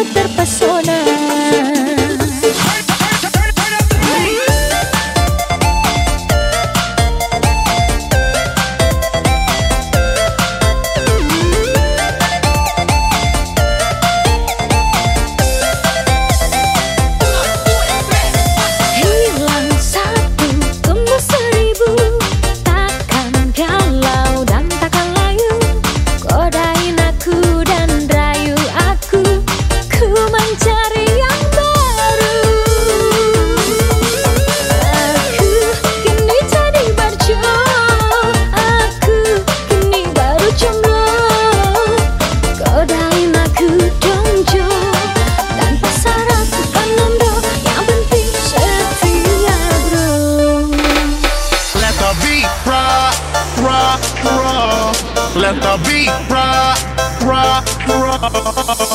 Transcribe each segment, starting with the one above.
superpassou Let the beat rock, rock, rock.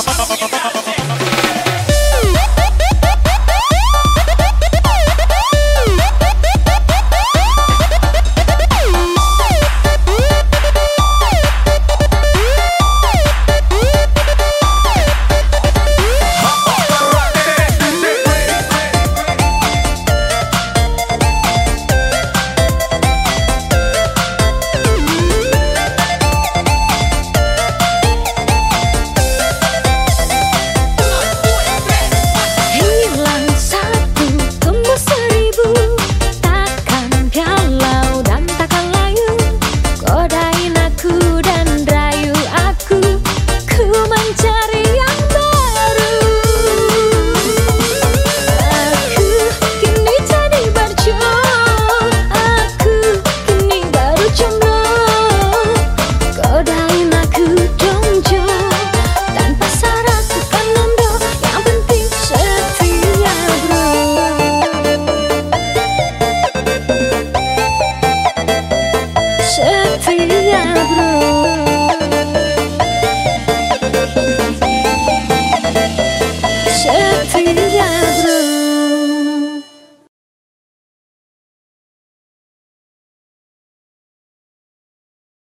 Setia bro